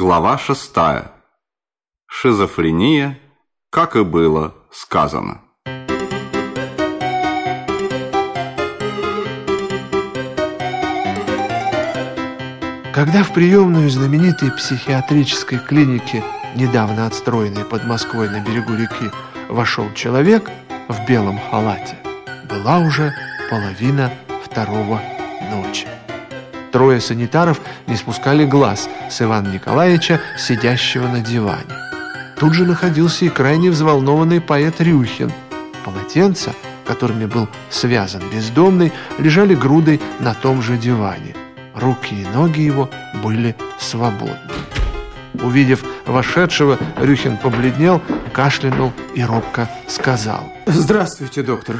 Глава шестая. Шизофрения, как и было сказано. Когда в приемную знаменитой психиатрической клиники, недавно отстроенной под Москвой на берегу реки, вошел человек в белом халате, была уже половина второго ночи. Трое санитаров не спускали глаз с Ивана Николаевича, сидящего на диване. Тут же находился и крайне взволнованный поэт Рюхин. Полотенца, которыми был связан бездомный, лежали грудой на том же диване. Руки и ноги его были свободны. Увидев вошедшего, Рюхин побледнел, кашлянул и робко сказал. Здравствуйте, доктор.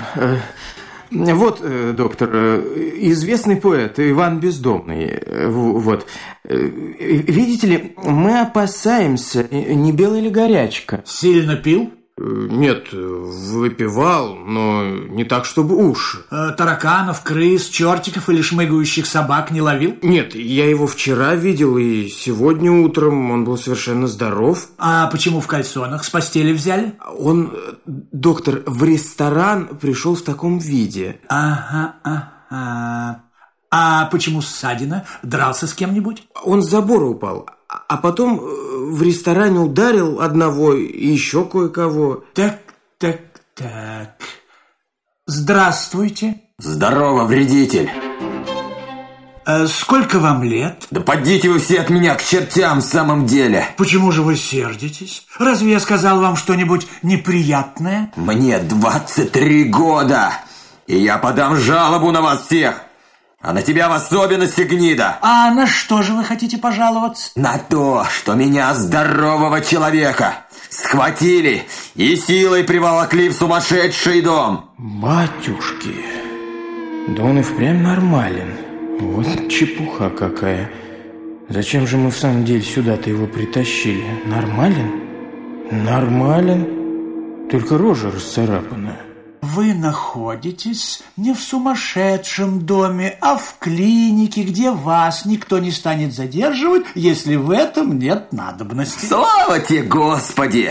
Э, вот, э, доктор, э, известный поэт Иван Бездомный. Вот. Видите ли, мы опасаемся, не белая ли горячка. Сильно пил? Нет, выпивал, но не так, чтобы уж. Э, тараканов, крыс, чертиков или шмыгающих собак не ловил? Нет, я его вчера видел, и сегодня утром он был совершенно здоров. А почему в кальсонах с постели взяли? Он, доктор, в ресторан пришел в таком виде. Ага, ага. А почему ссадина? Дрался с кем-нибудь? Он с забора упал а потом э, в ресторане ударил одного и еще кое-кого. Так, так, так. Здравствуйте. Здорово, вредитель. А сколько вам лет? Да подите вы все от меня к чертям в самом деле. Почему же вы сердитесь? Разве я сказал вам что-нибудь неприятное? Мне 23 года, и я подам жалобу на вас всех. А на тебя в особенности, гнида! А на что же вы хотите пожаловаться? На то, что меня, здорового человека, схватили и силой приволокли в сумасшедший дом. Батюшки, да он и впрямь нормален. Вот чепуха какая. Зачем же мы в самом деле сюда-то его притащили? Нормален? Нормален, только рожа расцарапанная. Вы находитесь не в сумасшедшем доме, а в клинике, где вас никто не станет задерживать, если в этом нет надобности. Слава тебе, Господи!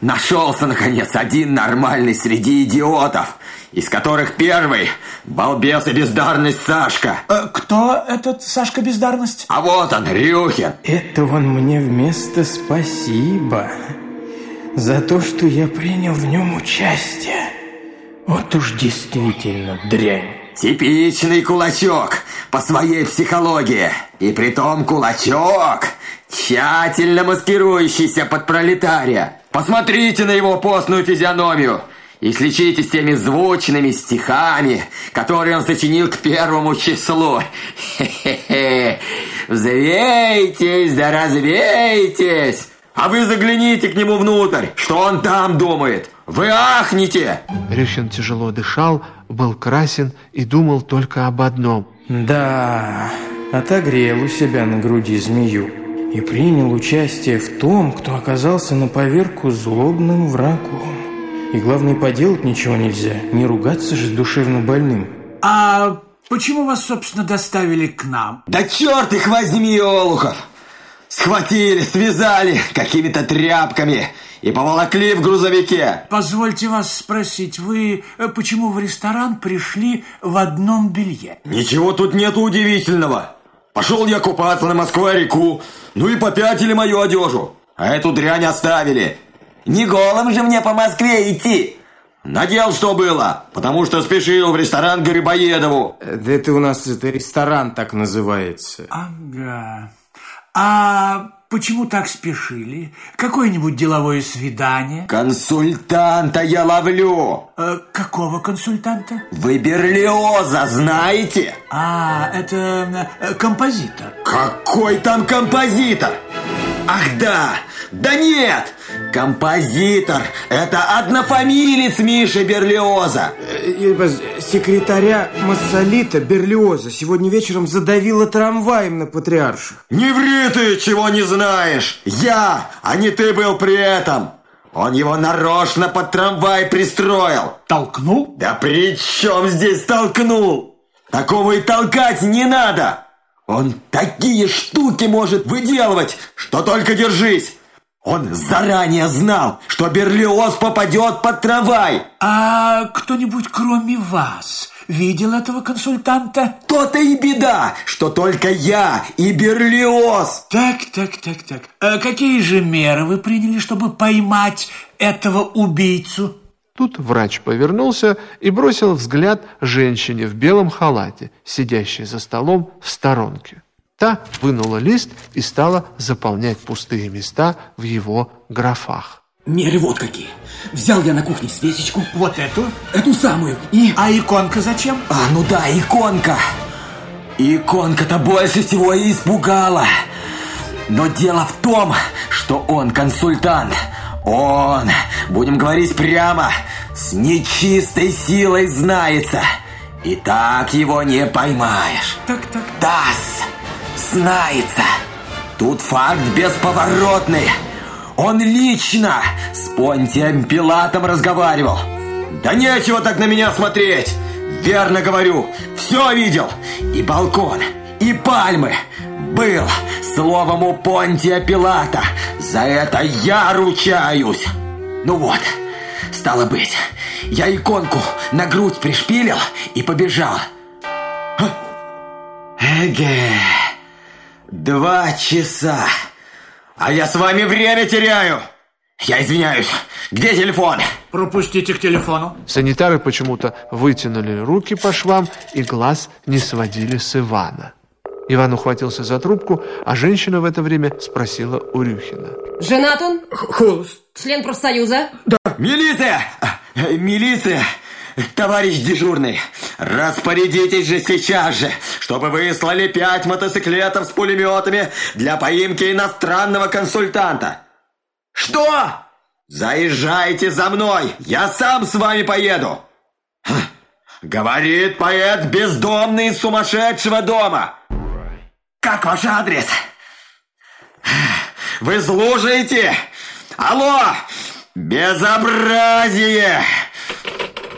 Нашелся, наконец, один нормальный среди идиотов, из которых первый – балбес и бездарность Сашка. Э, кто этот Сашка Бездарность? А вот он, Рюхин. Это он мне вместо спасибо за то, что я принял в нем участие. Вот уж действительно дрянь. Типичный кулачок по своей психологии. И притом кулачок, тщательно маскирующийся под пролетария. Посмотрите на его постную физиономию и слечите теми звучными стихами, которые он сочинил к первому числу. Хе-хе-хе. Взвейтесь да развейтесь. А вы загляните к нему внутрь, что он там думает. Вы ахнете! Рюхин тяжело дышал, был красен и думал только об одном. Да, отогрел у себя на груди змею и принял участие в том, кто оказался на поверку злобным врагом. И главное, поделать ничего нельзя, не ругаться же с душевно больным. А почему вас, собственно, доставили к нам? Да черт их возьми, Олухов! Схватили, связали какими-то тряпками и поволокли в грузовике. Позвольте вас спросить, вы э, почему в ресторан пришли в одном белье? Ничего тут нету удивительного. Пошел я купаться на Москва-реку, ну и попятили мою одежу. А эту дрянь оставили. Не голым же мне по Москве идти. Надел, что было, потому что спешил в ресторан Грибоедову. Да это у нас это ресторан так называется. Ага. А почему так спешили? Какое-нибудь деловое свидание? Консультанта я ловлю. Э, какого консультанта? Вы Берлиоза знаете? А, это э, композитор. Какой там композитор? Ах да! Да нет! Композитор – это однофамилец Миши Берлиоза. Э, секретаря Массолита Берлиоза сегодня вечером задавило трамваем на Патриарших. Не ври ты, чего не знаешь! Я, а не ты был при этом! Он его нарочно под трамвай пристроил. Толкнул? Да при чем здесь толкнул? Такого и толкать не надо! Он такие штуки может выделывать, что только держись. Он заранее знал, что Берлиоз попадет под трамвай. А кто-нибудь кроме вас видел этого консультанта? То-то и беда, что только я и Берлиоз. Так, так, так, так. А какие же меры вы приняли, чтобы поймать этого убийцу? Тут врач повернулся и бросил взгляд женщине в белом халате, сидящей за столом в сторонке. Та вынула лист и стала заполнять пустые места в его графах. Меры вот какие. Взял я на кухне свечечку. Вот эту? Эту самую. И... А иконка зачем? А, ну да, иконка. Иконка-то больше всего и испугала. Но дело в том, что он консультант. Он, будем говорить прямо, с нечистой силой знается. И так его не поймаешь. Так, так. Тасс знается. Тут факт бесповоротный. Он лично с Понтием Пилатом разговаривал. Да нечего так на меня смотреть. Верно говорю, все видел. И балкон, и пальмы. Был словом у Понтия Пилата. За это я ручаюсь. Ну вот, стало быть, я иконку на грудь пришпилил и побежал. Эге, два часа. А я с вами время теряю. Я извиняюсь. Где телефон? Пропустите к телефону. Санитары почему-то вытянули руки по швам и глаз не сводили с Ивана. Иван ухватился за трубку, а женщина в это время спросила у Рюхина. Женат он? Холост. Член профсоюза? Милиция! Э, Милиция! Товарищ дежурный, распорядитесь же сейчас же, чтобы выслали пять мотоциклетов с пулеметами для поимки иностранного консультанта. Что? Заезжайте за мной, я сам с вами поеду. Говорит поэт бездомный из сумасшедшего дома. Как ваш адрес? Вы слушаете? Алло! Безобразие!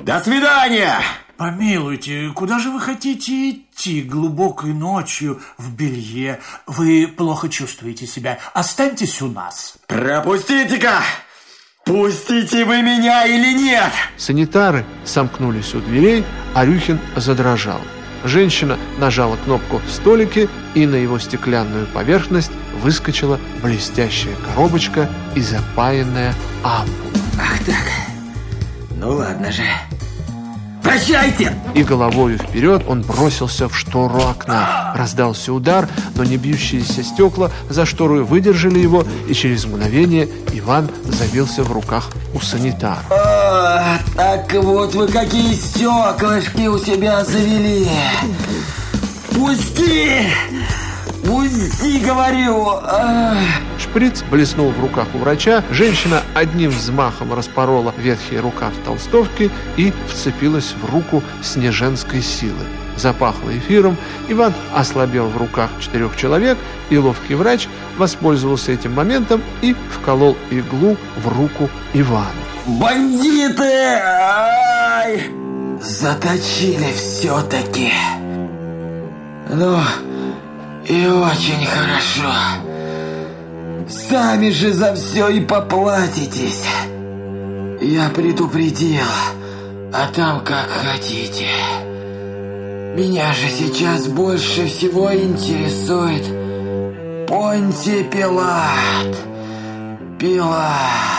До свидания! Помилуйте, куда же вы хотите идти глубокой ночью в белье? Вы плохо чувствуете себя. Останьтесь у нас. Пропустите-ка! Пустите вы меня или нет? Санитары сомкнулись у дверей, а Рюхин задрожал. Женщина нажала кнопку в столике, и на его стеклянную поверхность выскочила блестящая коробочка и запаянная ампула. Ах так. Ну ладно же. Прощайте! И головою вперед он бросился в штору окна. Раздался удар, но не бьющиеся стекла за штору выдержали его, и через мгновение Иван забился в руках у санитара. А, так вот вы какие стеклышки у себя завели. Пусти! Пусти, говорю! А. Шприц блеснул в руках у врача, женщина одним взмахом распорола ветхий рукав толстовки и вцепилась в руку с неженской силой. Запахло эфиром, Иван ослабел в руках четырех человек, и ловкий врач воспользовался этим моментом и вколол иглу в руку Ивану. Бандиты! Ай! Заточили все-таки. Ну, и очень хорошо. Сами же за все и поплатитесь. Я предупредил, а там как хотите. Меня же сейчас больше всего интересует Понти Пилат. Пилат.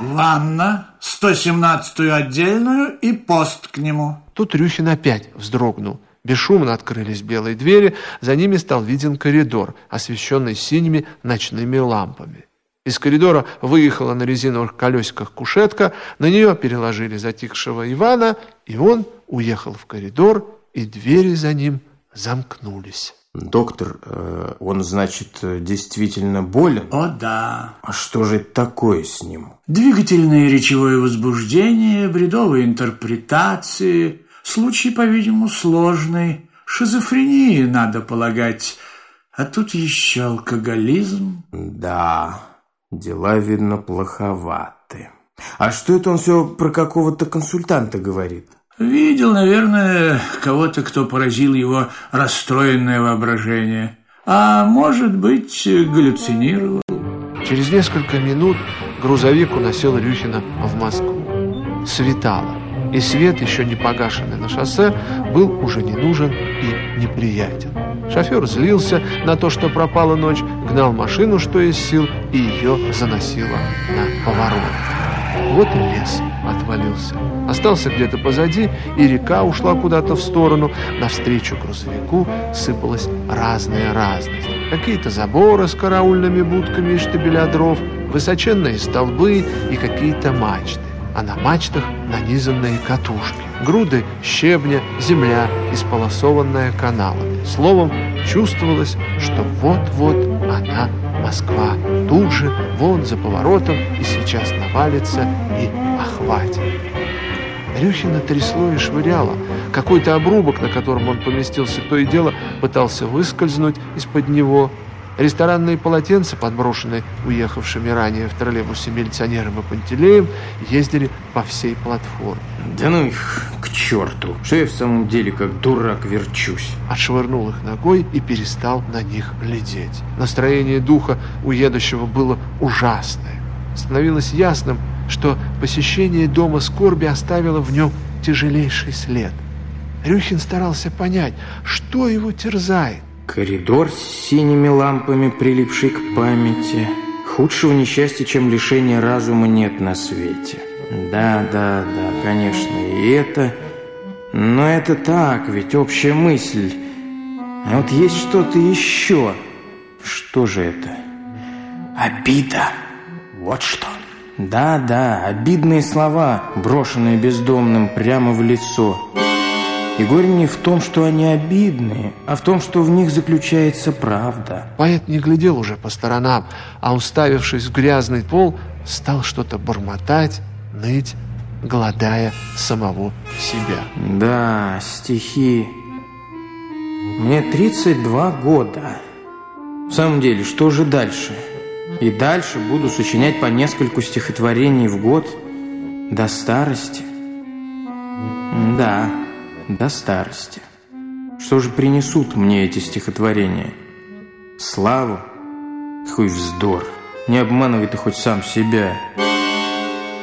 Ванна, 117-ю отдельную и пост к нему. Тут Рюхин опять вздрогнул. Бесшумно открылись белые двери, за ними стал виден коридор, освещенный синими ночными лампами. Из коридора выехала на резиновых колесиках кушетка, на нее переложили затихшего Ивана, и он уехал в коридор, и двери за ним замкнулись. Доктор, э, он, значит, действительно болен? О да. А что же это такое с ним? Двигательное и речевое возбуждение, бредовые интерпретации. Случай, по-видимому, сложный. Шизофрении, надо полагать. А тут еще алкоголизм. Да, дела, видно, плоховаты. А что это он все про какого-то консультанта говорит? Видел, наверное, кого-то, кто поразил его расстроенное воображение. А может быть, галлюцинировал. Через несколько минут грузовик уносил Рюхина в Москву. Светало, и свет, еще не погашенный на шоссе, был уже не нужен и неприятен. Шофер злился на то, что пропала ночь, гнал машину, что из сил, и ее заносило на поворот. Вот и лес отвалился. Остался где-то позади, и река ушла куда-то в сторону. Навстречу грузовику сыпалась разная разность. Какие-то заборы с караульными будками и штабеля дров, высоченные столбы и какие-то мачты. А на мачтах нанизанные катушки, груды щебня, земля, исполосованная каналами. Словом, чувствовалось, что вот-вот она Москва тут же, вон за поворотом, и сейчас навалится и охватит. Рюхина трясло и швыряло. Какой-то обрубок, на котором он поместился, то и дело пытался выскользнуть из-под него. Ресторанные полотенца, подброшенные уехавшими ранее в троллейбусе милиционером и Пантелеем, ездили по всей платформе. Да ну их к черту, что я в самом деле как дурак верчусь. Отшвырнул их ногой и перестал на них глядеть. Настроение духа у едущего было ужасное. Становилось ясным, что посещение дома скорби оставило в нем тяжелейший след. Рюхин старался понять, что его терзает. Коридор с синими лампами, прилипший к памяти. Худшего несчастья, чем лишение разума, нет на свете. Да, да, да, конечно, и это... Но это так, ведь общая мысль. А вот есть что-то еще. Что же это? Обида. Вот что. Да, да, обидные слова, брошенные бездомным прямо в лицо. И горе не в том, что они обидные, а в том, что в них заключается правда. Поэт не глядел уже по сторонам, а, уставившись в грязный пол, стал что-то бормотать, ныть, голодая самого себя. Да, стихи. Мне 32 года. В самом деле, что же дальше? И дальше буду сочинять по нескольку стихотворений в год до старости. Да, до старости. Что же принесут мне эти стихотворения? Славу? Какой вздор! Не обманывай ты хоть сам себя.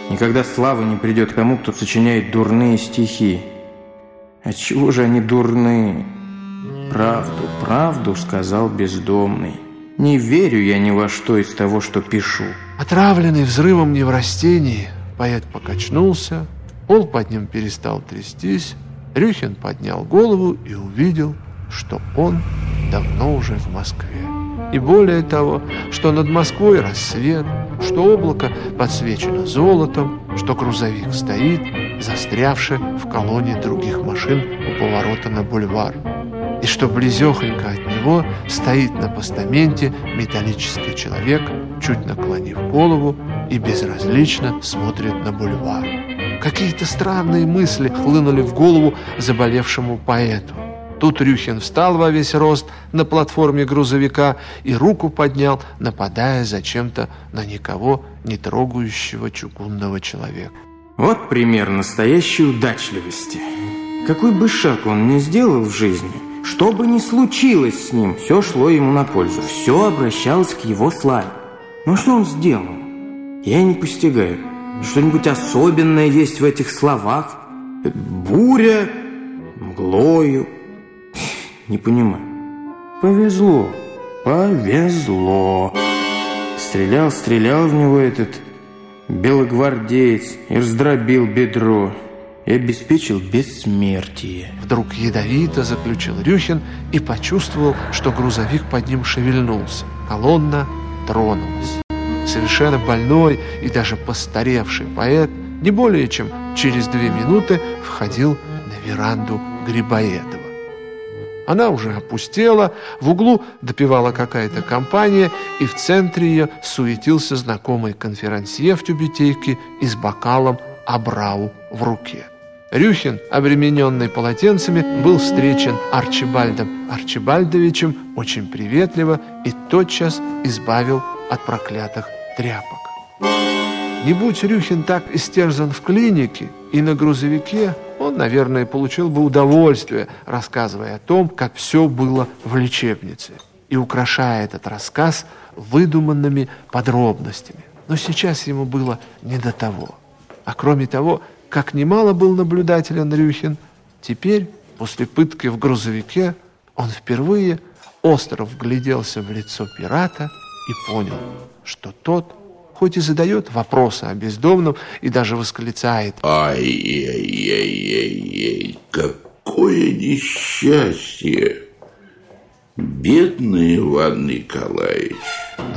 Никогда слава не придет тому, кто сочиняет дурные стихи. Отчего же они дурные? Правду, правду сказал бездомный. Не верю я ни во что из того, что пишу. Отравленный взрывом неврастений, поэт покачнулся, пол под ним перестал трястись, Рюхин поднял голову и увидел, что он давно уже в Москве. И более того, что над Москвой рассвет, что облако подсвечено золотом, что грузовик стоит, застрявший в колонне других машин у поворота на бульвар, и что близехонько от него стоит на постаменте металлический человек, чуть наклонив голову и безразлично смотрит на бульвар. Какие-то странные мысли хлынули в голову заболевшему поэту. Тут Рюхин встал во весь рост на платформе грузовика и руку поднял, нападая зачем-то на никого не трогающего чугунного человека. Вот пример настоящей удачливости. Какой бы шаг он ни сделал в жизни, что бы ни случилось с ним, все шло ему на пользу, все обращалось к его славе. Но что он сделал? Я не постигаю. Что-нибудь особенное есть в этих словах? Буря, мглою, не понимаю. Повезло, повезло. Стрелял, стрелял в него этот белогвардеец и раздробил бедро и обеспечил бессмертие. Вдруг ядовито заключил Рюхин и почувствовал, что грузовик под ним шевельнулся. Колонна тронулась. Совершенно больной и даже постаревший поэт не более чем через две минуты входил на веранду Грибоедова. Она уже опустела, в углу допивала какая-то компания, и в центре ее суетился знакомый конферансье в тюбетейке и с бокалом Абрау в руке. Рюхин, обремененный полотенцами, был встречен Арчибальдом Арчибальдовичем очень приветливо и тотчас избавил от проклятых тряпок. Не будь Рюхин так истерзан в клинике и на грузовике, он, наверное, получил бы удовольствие, рассказывая о том, как все было в лечебнице, и украшая этот рассказ выдуманными подробностями. Но сейчас ему было не до того. А кроме того, как немало был наблюдатель Андрюхин, теперь, после пытки в грузовике, он впервые остро вгляделся в лицо пирата и понял, что тот, хоть и задает вопросы о бездомном и даже восклицает «Ай-яй-яй-яй-яй, какое несчастье! Бедный Иван Николаевич!»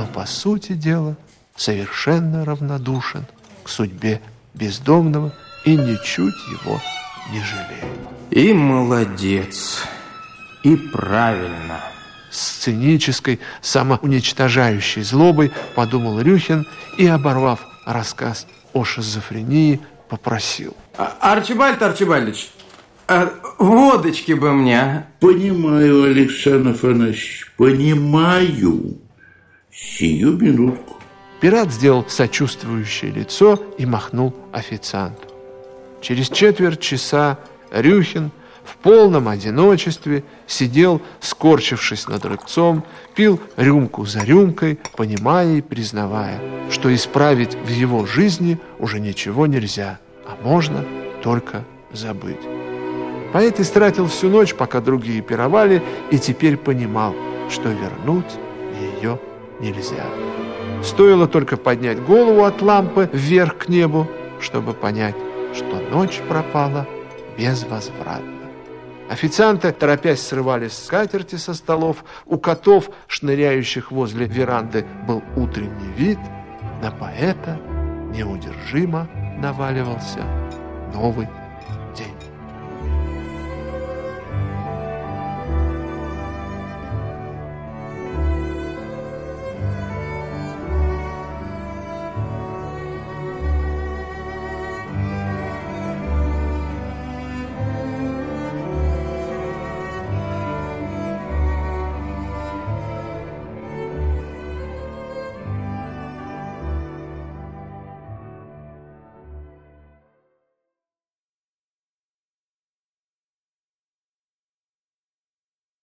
но по сути дела совершенно равнодушен к судьбе бездомного и ничуть его не жалеет. И молодец, и правильно. С цинической, самоуничтожающей злобой подумал Рюхин и, оборвав рассказ о шизофрении, попросил. А, Арчибальд Арчибальдович, а водочки бы мне, а? Понимаю, Александр Афанасьевич, понимаю. Сию минутку. Пират сделал сочувствующее лицо и махнул официанту. Через четверть часа Рюхин в полном одиночестве сидел, скорчившись над рыбцом, пил рюмку за рюмкой, понимая и признавая, что исправить в его жизни уже ничего нельзя, а можно только забыть. Поэт истратил всю ночь, пока другие пировали, и теперь понимал, что вернуть ее нельзя. Стоило только поднять голову от лампы вверх к небу, чтобы понять, что ночь пропала безвозвратно. Официанты, торопясь, срывали скатерти со столов. У котов, шныряющих возле веранды, был утренний вид. На поэта неудержимо наваливался новый